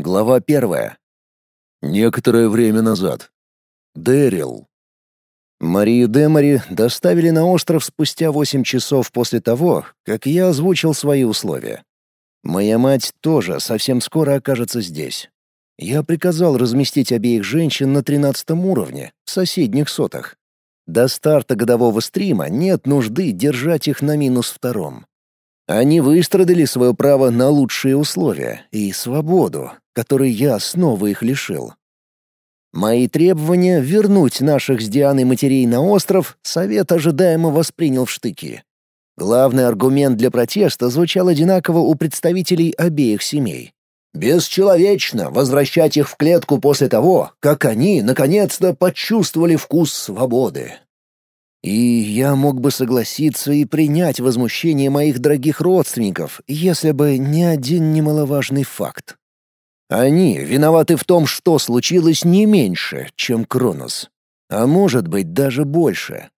Глава первая. Некоторое время назад. Дэрил. Марию Демари доставили на остров спустя восемь часов после того, как я озвучил свои условия. Моя мать тоже совсем скоро окажется здесь. Я приказал разместить обеих женщин на тринадцатом уровне, в соседних сотах. До старта годового стрима нет нужды держать их на минус втором. Они выстрадали свое право на лучшие условия и свободу, которой я снова их лишил. Мои требования вернуть наших с Дианой матерей на остров совет ожидаемо воспринял в штыки. Главный аргумент для протеста звучал одинаково у представителей обеих семей. Бесчеловечно возвращать их в клетку после того, как они, наконец-то, почувствовали вкус свободы. И я мог бы согласиться и принять возмущение моих дорогих родственников, если бы не один немаловажный факт. Они виноваты в том, что случилось не меньше, чем Кронос. А может быть, даже больше.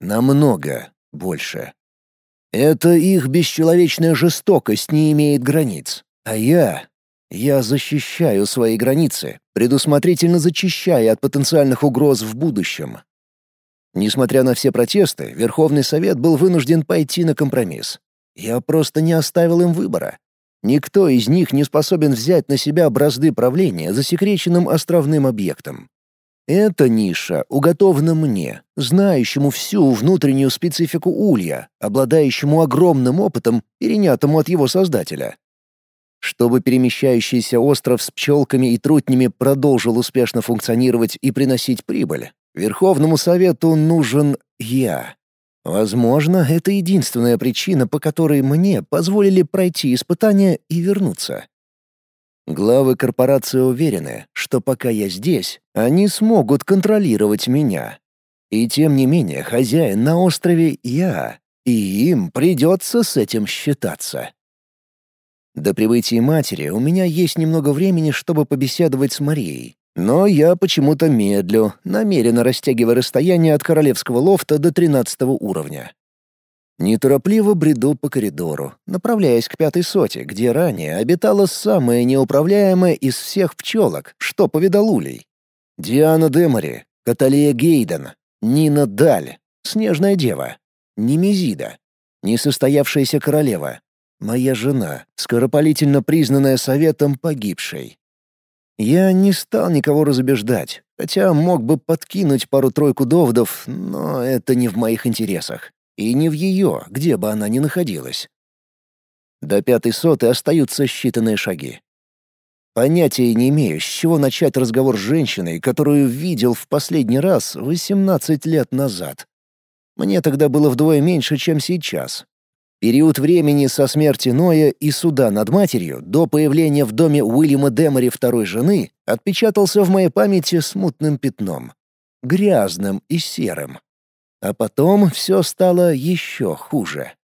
Намного больше. Это их бесчеловечная жестокость не имеет границ. А я... Я защищаю свои границы, предусмотрительно зачищая от потенциальных угроз в будущем. Несмотря на все протесты, Верховный Совет был вынужден пойти на компромисс. Я просто не оставил им выбора. Никто из них не способен взять на себя бразды правления засекреченным островным объектом. Эта ниша уготована мне, знающему всю внутреннюю специфику улья, обладающему огромным опытом, перенятому от его создателя. Чтобы перемещающийся остров с пчелками и трутнями продолжил успешно функционировать и приносить прибыль, Верховному Совету нужен я. Возможно, это единственная причина, по которой мне позволили пройти испытания и вернуться. Главы корпорации уверены, что пока я здесь, они смогут контролировать меня. И тем не менее, хозяин на острове я, и им придется с этим считаться. До прибытия матери у меня есть немного времени, чтобы побеседовать с Марией, но я почему-то медлю, намеренно растягивая расстояние от королевского лофта до тринадцатого уровня. Неторопливо бреду по коридору, направляясь к пятой соте, где ранее обитала самая неуправляемая из всех пчелок, что повидал улей. Диана Демари, Каталия Гейден, Нина Даль, Снежная Дева, Немезида, Несостоявшаяся королева, моя жена, скоропалительно признанная советом погибшей. Я не стал никого разубеждать, хотя мог бы подкинуть пару-тройку доводов, но это не в моих интересах. И не в ее, где бы она ни находилась. До пятой соты остаются считанные шаги. Понятия не имею, с чего начать разговор с женщиной, которую видел в последний раз 18 лет назад. Мне тогда было вдвое меньше, чем сейчас, Период времени со смерти Ноя и суда над матерью до появления в доме Уильяма Демори второй жены отпечатался в моей памяти смутным пятном. Грязным и серым. А потом все стало еще хуже.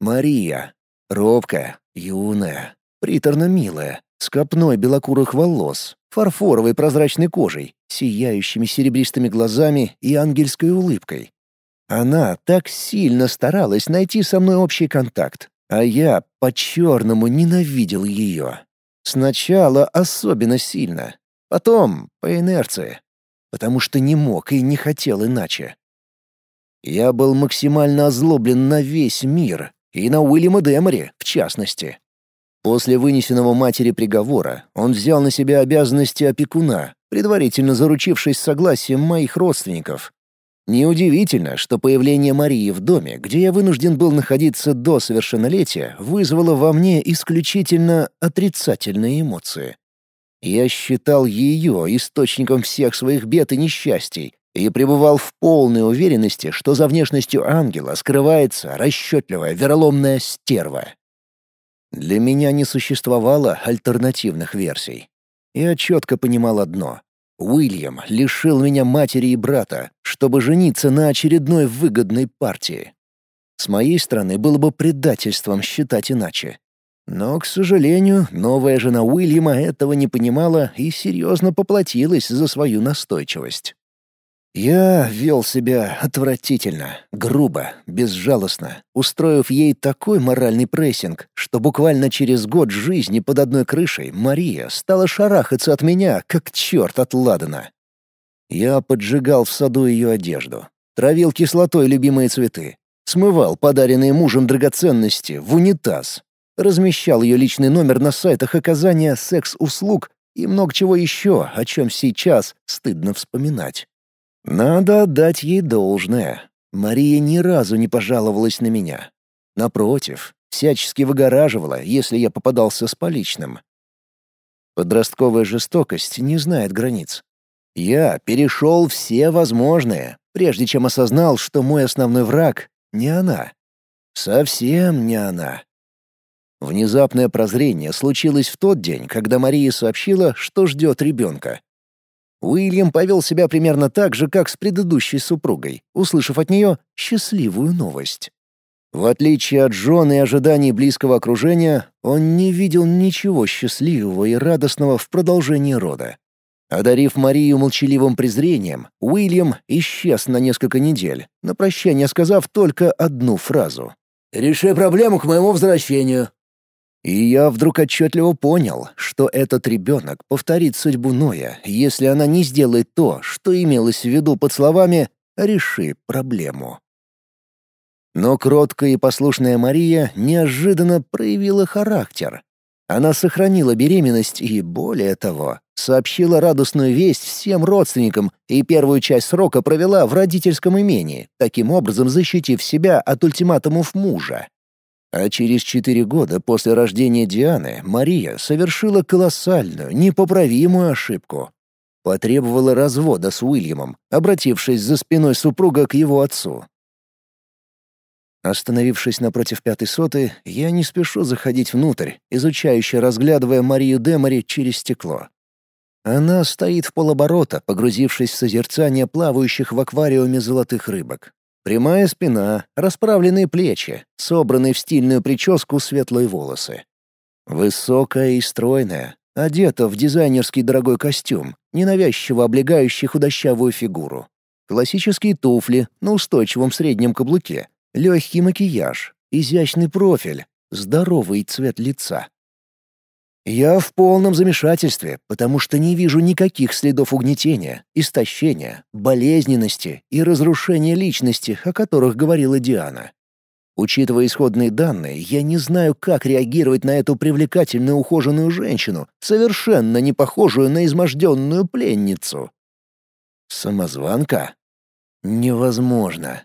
Мария. Робкая, юная, приторно милая, с копной белокурых волос, фарфоровой прозрачной кожей, сияющими серебристыми глазами и ангельской улыбкой. Она так сильно старалась найти со мной общий контакт, а я по-черному ненавидел ее. Сначала особенно сильно, потом по инерции, потому что не мог и не хотел иначе. Я был максимально озлоблен на весь мир, и на Уильяма Демори в частности. После вынесенного матери приговора он взял на себя обязанности опекуна, предварительно заручившись согласием моих родственников, Неудивительно, что появление Марии в доме, где я вынужден был находиться до совершеннолетия, вызвало во мне исключительно отрицательные эмоции. Я считал ее источником всех своих бед и несчастий и пребывал в полной уверенности, что за внешностью ангела скрывается расчетливая вероломная стерва. Для меня не существовало альтернативных версий. Я четко понимал одно Уильям лишил меня матери и брата, чтобы жениться на очередной выгодной партии. С моей стороны было бы предательством считать иначе. Но, к сожалению, новая жена Уильяма этого не понимала и серьезно поплатилась за свою настойчивость. Я вел себя отвратительно, грубо, безжалостно, устроив ей такой моральный прессинг, что буквально через год жизни под одной крышей Мария стала шарахаться от меня, как черт от ладана. Я поджигал в саду ее одежду, травил кислотой любимые цветы, смывал подаренные мужем драгоценности в унитаз, размещал ее личный номер на сайтах оказания секс-услуг и много чего еще, о чем сейчас стыдно вспоминать. Надо отдать ей должное. Мария ни разу не пожаловалась на меня. Напротив, всячески выгораживала, если я попадался с поличным. Подростковая жестокость не знает границ. Я перешел все возможные, прежде чем осознал, что мой основной враг — не она. Совсем не она. Внезапное прозрение случилось в тот день, когда Мария сообщила, что ждет ребенка. Уильям повел себя примерно так же, как с предыдущей супругой, услышав от нее счастливую новость. В отличие от Джона и ожиданий близкого окружения, он не видел ничего счастливого и радостного в продолжении рода. Одарив Марию молчаливым презрением, Уильям исчез на несколько недель, на прощание сказав только одну фразу. «Реши проблему к моему возвращению». И я вдруг отчетливо понял, что этот ребенок повторит судьбу Ноя, если она не сделает то, что имелось в виду под словами «реши проблему». Но кроткая и послушная Мария неожиданно проявила характер. Она сохранила беременность и, более того, сообщила радостную весть всем родственникам и первую часть срока провела в родительском имении, таким образом защитив себя от ультиматумов мужа. А через четыре года после рождения Дианы Мария совершила колоссальную, непоправимую ошибку. Потребовала развода с Уильямом, обратившись за спиной супруга к его отцу. Остановившись напротив пятой соты, я не спешу заходить внутрь, изучающе разглядывая Марию Демари через стекло. Она стоит в полоборота, погрузившись в созерцание плавающих в аквариуме золотых рыбок. Прямая спина, расправленные плечи, собранные в стильную прическу светлые волосы. Высокая и стройная, одета в дизайнерский дорогой костюм, ненавязчиво облегающий худощавую фигуру. Классические туфли на устойчивом среднем каблуке, легкий макияж, изящный профиль, здоровый цвет лица. Я в полном замешательстве, потому что не вижу никаких следов угнетения, истощения, болезненности и разрушения личности, о которых говорила Диана. Учитывая исходные данные, я не знаю, как реагировать на эту привлекательную ухоженную женщину, совершенно не похожую на изможденную пленницу. Самозванка? Невозможно.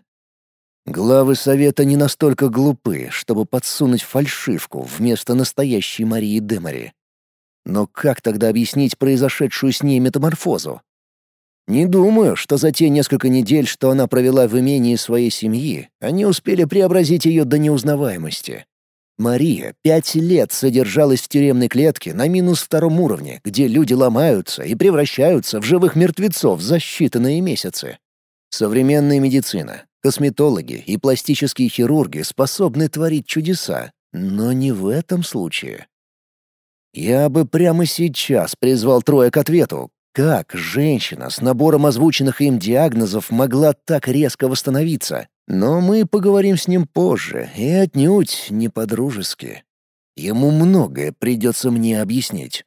Главы совета не настолько глупы, чтобы подсунуть фальшивку вместо настоящей Марии Демари. Но как тогда объяснить произошедшую с ней метаморфозу? Не думаю, что за те несколько недель, что она провела в имении своей семьи, они успели преобразить ее до неузнаваемости. Мария пять лет содержалась в тюремной клетке на минус втором уровне, где люди ломаются и превращаются в живых мертвецов за считанные месяцы. Современная медицина, Косметологи и пластические хирурги способны творить чудеса, но не в этом случае. Я бы прямо сейчас призвал Троя к ответу. Как женщина с набором озвученных им диагнозов могла так резко восстановиться? Но мы поговорим с ним позже, и отнюдь не по-дружески. Ему многое придется мне объяснить.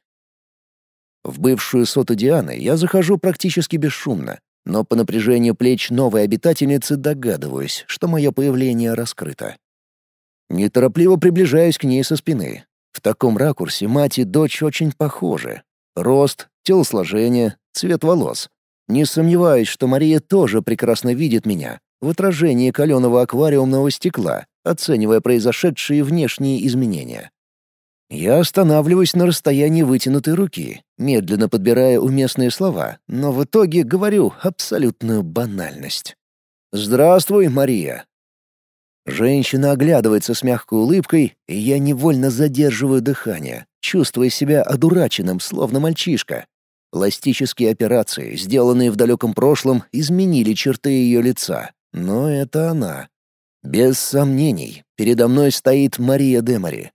В бывшую соту Дианы я захожу практически бесшумно, но по напряжению плеч новой обитательницы догадываюсь, что мое появление раскрыто. Неторопливо приближаюсь к ней со спины. В таком ракурсе мать и дочь очень похожи. Рост, телосложение, цвет волос. Не сомневаюсь, что Мария тоже прекрасно видит меня в отражении каленого аквариумного стекла, оценивая произошедшие внешние изменения. Я останавливаюсь на расстоянии вытянутой руки, медленно подбирая уместные слова, но в итоге говорю абсолютную банальность. «Здравствуй, Мария!» Женщина оглядывается с мягкой улыбкой, и я невольно задерживаю дыхание, чувствуя себя одураченным, словно мальчишка. Пластические операции, сделанные в далеком прошлом, изменили черты ее лица, но это она. Без сомнений, передо мной стоит Мария Демари,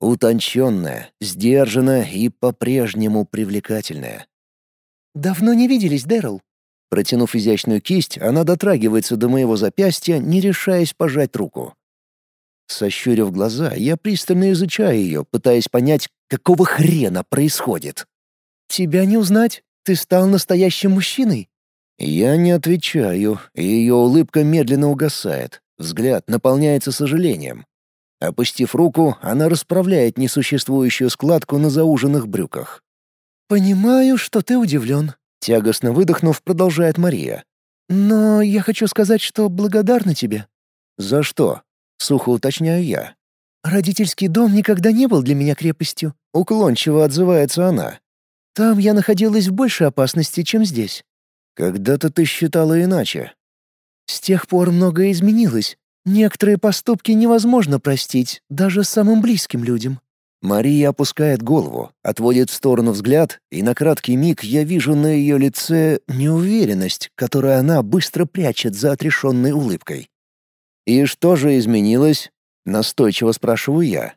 Утонченная, сдержанная и по-прежнему привлекательная. «Давно не виделись, Дэрил?» Протянув изящную кисть, она дотрагивается до моего запястья, не решаясь пожать руку. Сощурив глаза, я пристально изучаю ее, пытаясь понять, какого хрена происходит. «Тебя не узнать. Ты стал настоящим мужчиной». Я не отвечаю, и ее улыбка медленно угасает. Взгляд наполняется сожалением. Опустив руку, она расправляет несуществующую складку на зауженных брюках. «Понимаю, что ты удивлен», — тягостно выдохнув, продолжает Мария. «Но я хочу сказать, что благодарна тебе». «За что?» — сухо уточняю я. «Родительский дом никогда не был для меня крепостью», — уклончиво отзывается она. «Там я находилась в большей опасности, чем здесь». «Когда-то ты считала иначе». «С тех пор многое изменилось. Некоторые поступки невозможно простить даже самым близким людям». Мария опускает голову, отводит в сторону взгляд, и на краткий миг я вижу на ее лице неуверенность, которую она быстро прячет за отрешенной улыбкой. «И что же изменилось?» — настойчиво спрашиваю я.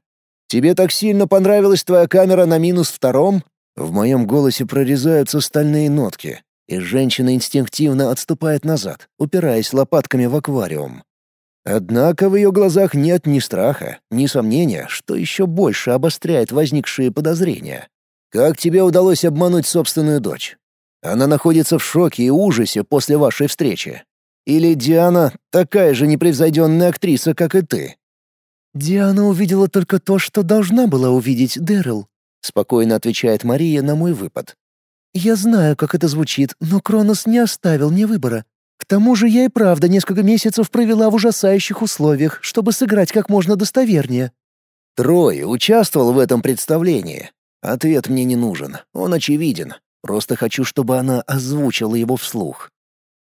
«Тебе так сильно понравилась твоя камера на минус втором?» В моем голосе прорезаются стальные нотки, и женщина инстинктивно отступает назад, упираясь лопатками в аквариум. Однако в ее глазах нет ни страха, ни сомнения, что еще больше обостряет возникшие подозрения. «Как тебе удалось обмануть собственную дочь? Она находится в шоке и ужасе после вашей встречи. Или Диана такая же непревзойденная актриса, как и ты?» «Диана увидела только то, что должна была увидеть Дэрил», — спокойно отвечает Мария на мой выпад. «Я знаю, как это звучит, но Кронос не оставил мне выбора. К тому же я и правда несколько месяцев провела в ужасающих условиях, чтобы сыграть как можно достовернее». «Трой участвовал в этом представлении. Ответ мне не нужен, он очевиден. Просто хочу, чтобы она озвучила его вслух».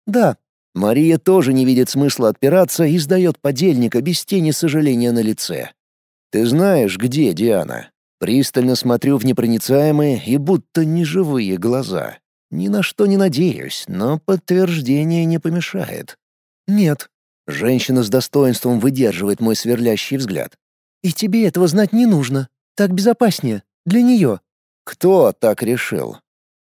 «Да, Мария тоже не видит смысла отпираться и сдает подельника без тени сожаления на лице. «Ты знаешь, где Диана?» Пристально смотрю в непроницаемые и будто неживые глаза. Ни на что не надеюсь, но подтверждение не помешает. «Нет». Женщина с достоинством выдерживает мой сверлящий взгляд. «И тебе этого знать не нужно. Так безопаснее. Для нее». «Кто так решил?»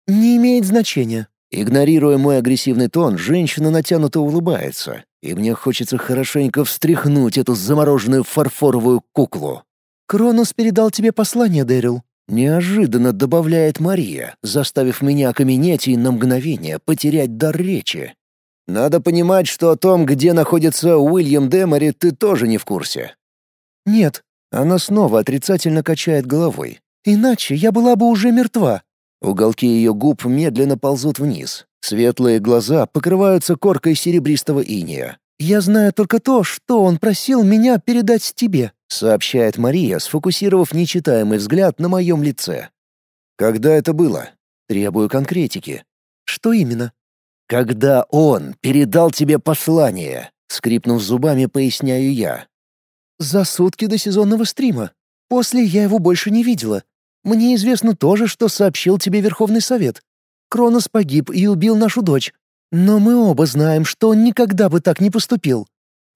«Не имеет значения. Игнорируя мой агрессивный тон, женщина натянуто улыбается, и мне хочется хорошенько встряхнуть эту замороженную фарфоровую куклу. «Кронос передал тебе послание, Дэрил», — неожиданно добавляет Мария, заставив меня окаменеть и на мгновение потерять дар речи. «Надо понимать, что о том, где находится Уильям Демори, ты тоже не в курсе». «Нет». Она снова отрицательно качает головой. «Иначе я была бы уже мертва». Уголки ее губ медленно ползут вниз. Светлые глаза покрываются коркой серебристого иния. «Я знаю только то, что он просил меня передать тебе», — сообщает Мария, сфокусировав нечитаемый взгляд на моем лице. «Когда это было?» Требую конкретики. «Что именно?» «Когда он передал тебе послание», — скрипнув зубами, поясняю я. «За сутки до сезонного стрима. После я его больше не видела. Мне известно тоже, что сообщил тебе Верховный Совет. Кронос погиб и убил нашу дочь. Но мы оба знаем, что он никогда бы так не поступил.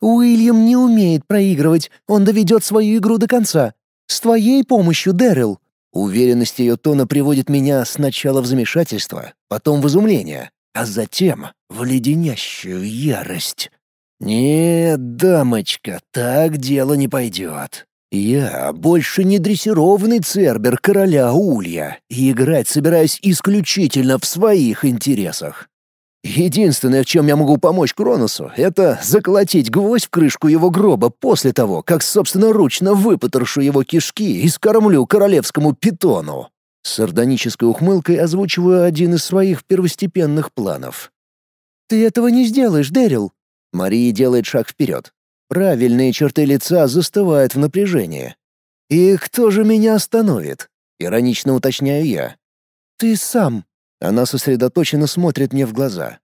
Уильям не умеет проигрывать, он доведет свою игру до конца. С твоей помощью, Дэрил». Уверенность ее тона приводит меня сначала в замешательство, потом в изумление, а затем в леденящую ярость. «Нет, дамочка, так дело не пойдет. Я больше не дрессированный цербер короля Улья и играть собираюсь исключительно в своих интересах. Единственное, в чем я могу помочь Кроносу, это заколотить гвоздь в крышку его гроба после того, как собственноручно выпотрошу его кишки и скормлю королевскому питону. С сардонической ухмылкой озвучиваю один из своих первостепенных планов. «Ты этого не сделаешь, Дэрил!» Мария делает шаг вперед. Правильные черты лица застывают в напряжении. «И кто же меня остановит?» — иронично уточняю я. «Ты сам». Она сосредоточенно смотрит мне в глаза.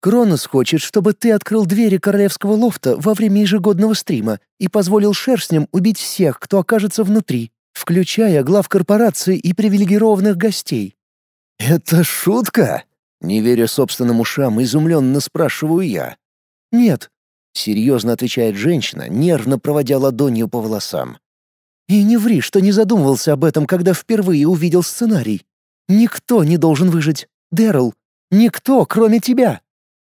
«Кронос хочет, чтобы ты открыл двери королевского лофта во время ежегодного стрима и позволил шерстням убить всех, кто окажется внутри, включая глав корпорации и привилегированных гостей». «Это шутка?» Не веря собственным ушам, изумленно спрашиваю я. «Нет, Серьезно отвечает женщина, нервно проводя ладонью по волосам. «И не ври, что не задумывался об этом, когда впервые увидел сценарий. Никто не должен выжить. Дэрл, никто, кроме тебя!»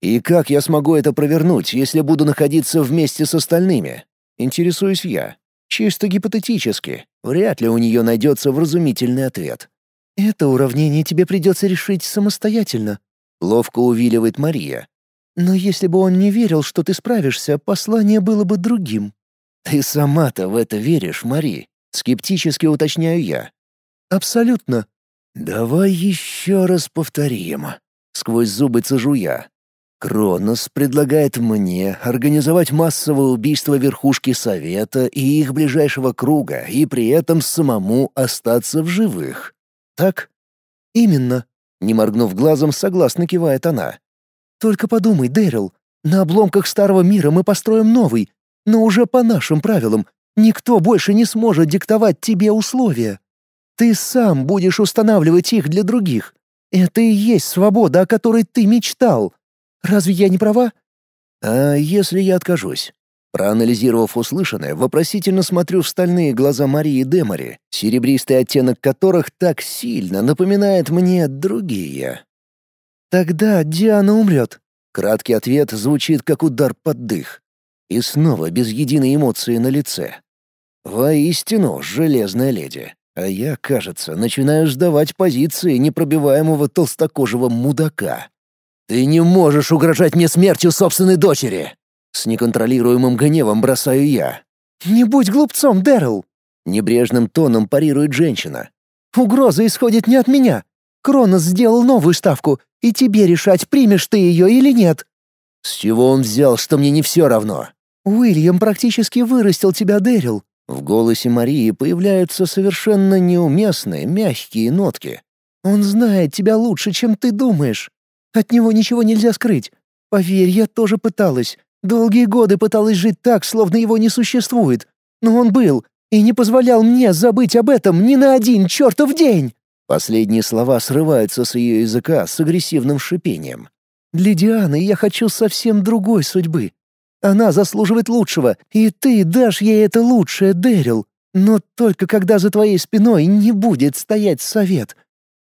И как я смогу это провернуть, если буду находиться вместе с остальными? Интересуюсь я. Чисто гипотетически. Вряд ли у нее найдется вразумительный ответ. «Это уравнение тебе придется решить самостоятельно», — ловко увиливает Мария. «Но если бы он не верил, что ты справишься, послание было бы другим». «Ты сама-то в это веришь, Мари?» — скептически уточняю я. «Абсолютно». «Давай еще раз повторим», — сквозь зубы цежу я. Кронос предлагает мне организовать массовое убийство верхушки Совета и их ближайшего круга и при этом самому остаться в живых. Так? Именно. Не моргнув глазом, согласно кивает она. Только подумай, Дэрил, на обломках старого мира мы построим новый, но уже по нашим правилам. Никто больше не сможет диктовать тебе условия. Ты сам будешь устанавливать их для других. Это и есть свобода, о которой ты мечтал. Разве я не права?» «А если я откажусь?» Проанализировав услышанное, вопросительно смотрю в стальные глаза Марии Демари, серебристый оттенок которых так сильно напоминает мне другие. «Тогда Диана умрет». Краткий ответ звучит как удар под дых. И снова без единой эмоции на лице. Воистину, железная леди. А я, кажется, начинаю сдавать позиции непробиваемого толстокожего мудака. «Ты не можешь угрожать мне смертью собственной дочери!» С неконтролируемым гневом бросаю я. «Не будь глупцом, Дэрил!» Небрежным тоном парирует женщина. «Угроза исходит не от меня. Кронос сделал новую ставку, и тебе решать, примешь ты ее или нет». «С чего он взял, что мне не все равно?» «Уильям практически вырастил тебя, Дэрил». В голосе Марии появляются совершенно неуместные, мягкие нотки. «Он знает тебя лучше, чем ты думаешь. От него ничего нельзя скрыть. Поверь, я тоже пыталась. Долгие годы пыталась жить так, словно его не существует. Но он был, и не позволял мне забыть об этом ни на один чертов день!» Последние слова срываются с ее языка с агрессивным шипением. «Для Дианы я хочу совсем другой судьбы. Она заслуживает лучшего, и ты дашь ей это лучшее, Дэрил. Но только когда за твоей спиной не будет стоять совет.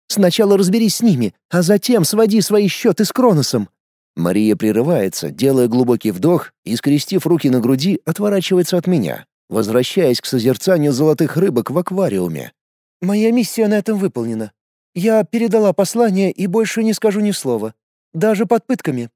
Сначала разберись с ними, а затем своди свои счеты с Кроносом». Мария прерывается, делая глубокий вдох и, скрестив руки на груди, отворачивается от меня, возвращаясь к созерцанию золотых рыбок в аквариуме. «Моя миссия на этом выполнена. Я передала послание и больше не скажу ни слова. Даже под пытками».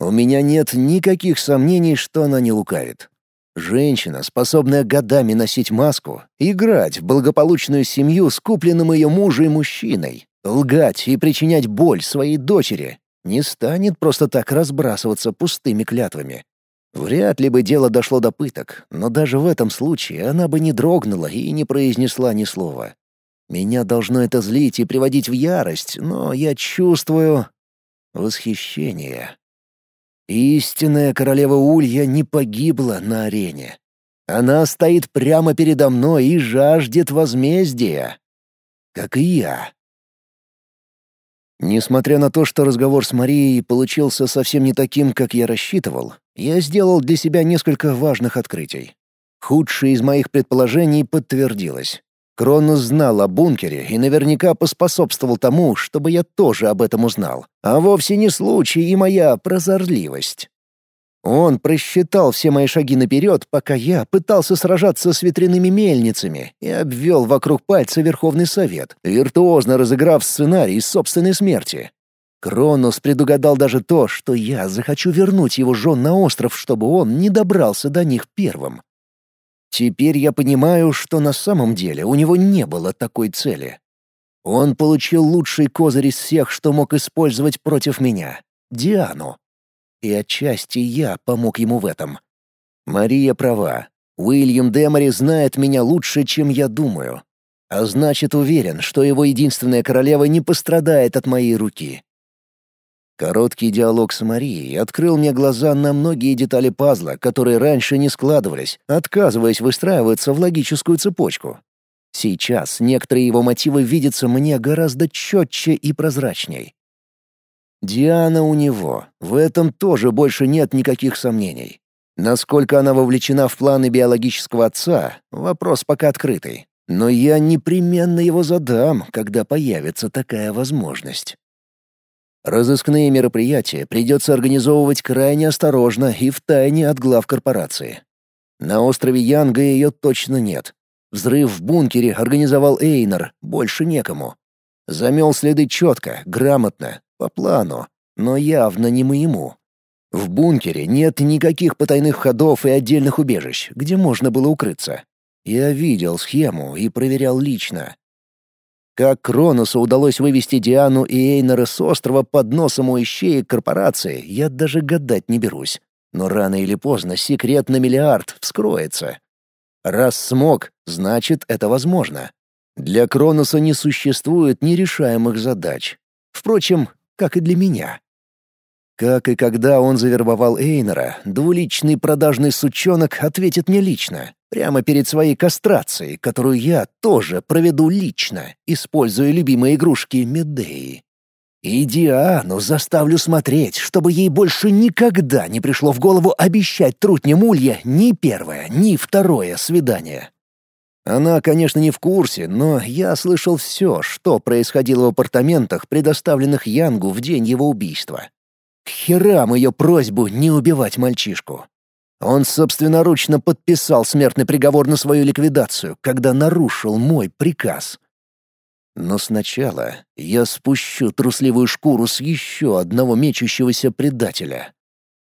У меня нет никаких сомнений, что она не лукавит. Женщина, способная годами носить маску, играть в благополучную семью с купленным ее мужем и мужчиной, лгать и причинять боль своей дочери, не станет просто так разбрасываться пустыми клятвами. Вряд ли бы дело дошло до пыток, но даже в этом случае она бы не дрогнула и не произнесла ни слова. Меня должно это злить и приводить в ярость, но я чувствую восхищение. Истинная королева Улья не погибла на арене. Она стоит прямо передо мной и жаждет возмездия. Как и я. Несмотря на то, что разговор с Марией получился совсем не таким, как я рассчитывал, я сделал для себя несколько важных открытий. Худшее из моих предположений подтвердилось. Кронос знал о бункере и наверняка поспособствовал тому, чтобы я тоже об этом узнал. А вовсе не случай и моя прозорливость. Он просчитал все мои шаги наперед, пока я пытался сражаться с ветряными мельницами и обвел вокруг пальца Верховный Совет, виртуозно разыграв сценарий собственной смерти. Кронос предугадал даже то, что я захочу вернуть его жен на остров, чтобы он не добрался до них первым. Теперь я понимаю, что на самом деле у него не было такой цели. Он получил лучший козырь из всех, что мог использовать против меня — Диану. И отчасти я помог ему в этом. Мария права. Уильям Демори знает меня лучше, чем я думаю. А значит, уверен, что его единственная королева не пострадает от моей руки. Короткий диалог с Марией открыл мне глаза на многие детали пазла, которые раньше не складывались, отказываясь выстраиваться в логическую цепочку. Сейчас некоторые его мотивы видятся мне гораздо четче и прозрачней. Диана у него, в этом тоже больше нет никаких сомнений. Насколько она вовлечена в планы биологического отца, вопрос пока открытый. Но я непременно его задам, когда появится такая возможность. Разыскные мероприятия придется организовывать крайне осторожно и в тайне от глав корпорации. На острове Янга ее точно нет. Взрыв в бункере организовал Эйнер, больше некому. Замел следы четко, грамотно, по плану, но явно не моему. В бункере нет никаких потайных ходов и отдельных убежищ, где можно было укрыться. Я видел схему и проверял лично. Как Кроносу удалось вывести Диану и Эйнера с острова под носом у ищеек корпорации, я даже гадать не берусь. Но рано или поздно секрет на миллиард вскроется. Раз смог, значит, это возможно. Для Кроноса не существует нерешаемых задач. Впрочем, как и для меня. Как и когда он завербовал Эйнера, двуличный продажный сучонок ответит мне лично, прямо перед своей кастрацией, которую я тоже проведу лично, используя любимые игрушки Медеи. И Диану заставлю смотреть, чтобы ей больше никогда не пришло в голову обещать трутне Мулья ни первое, ни второе свидание. Она, конечно, не в курсе, но я слышал все, что происходило в апартаментах, предоставленных Янгу в день его убийства. Херам ее просьбу не убивать мальчишку. Он собственноручно подписал смертный приговор на свою ликвидацию, когда нарушил мой приказ. Но сначала я спущу трусливую шкуру с еще одного мечущегося предателя.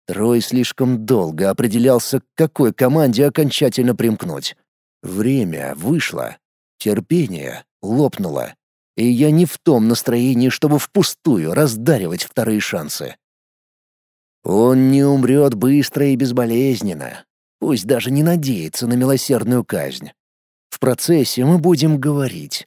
Трой слишком долго определялся, к какой команде окончательно примкнуть. Время вышло, терпение лопнуло, и я не в том настроении, чтобы впустую раздаривать вторые шансы. Он не умрет быстро и безболезненно. Пусть даже не надеется на милосердную казнь. В процессе мы будем говорить.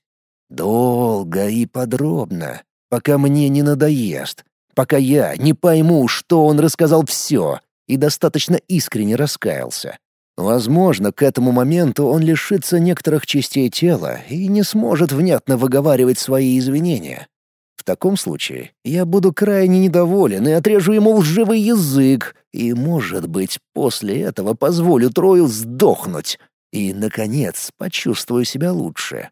Долго и подробно, пока мне не надоест, пока я не пойму, что он рассказал все и достаточно искренне раскаялся. Возможно, к этому моменту он лишится некоторых частей тела и не сможет внятно выговаривать свои извинения. В таком случае я буду крайне недоволен и отрежу ему лживый язык, и, может быть, после этого позволю Трою сдохнуть и, наконец, почувствую себя лучше.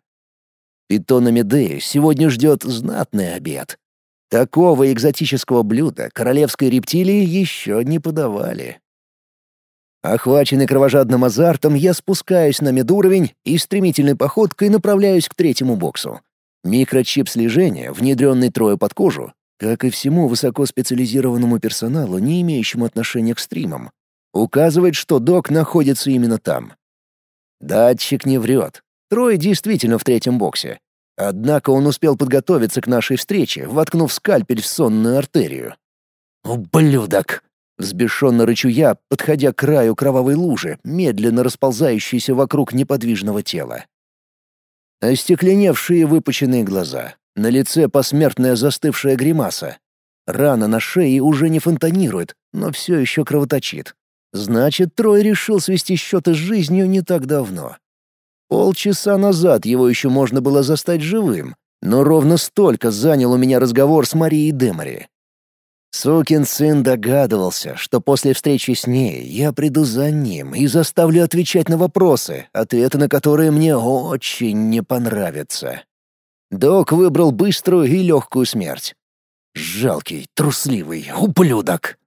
Питона Медея сегодня ждет знатный обед. Такого экзотического блюда королевской рептилии еще не подавали. Охваченный кровожадным азартом, я спускаюсь на медуровень и стремительной походкой направляюсь к третьему боксу. Микрочип слежения, внедренный трое под кожу, как и всему высокоспециализированному персоналу, не имеющему отношения к стримам, указывает, что док находится именно там. Датчик не врет. Трой действительно в третьем боксе. Однако он успел подготовиться к нашей встрече, воткнув скальпель в сонную артерию. «Ублюдок!» — взбешенно рычу я, подходя к краю кровавой лужи, медленно расползающейся вокруг неподвижного тела. Остекленевшие выпученные глаза. На лице посмертная застывшая гримаса. Рана на шее уже не фонтанирует, но все еще кровоточит. Значит, Трой решил свести счеты с жизнью не так давно. Полчаса назад его еще можно было застать живым, но ровно столько занял у меня разговор с Марией Демари. Сукин сын догадывался, что после встречи с ней я приду за ним и заставлю отвечать на вопросы, ответы на которые мне очень не понравятся. Док выбрал быструю и легкую смерть. Жалкий, трусливый ублюдок.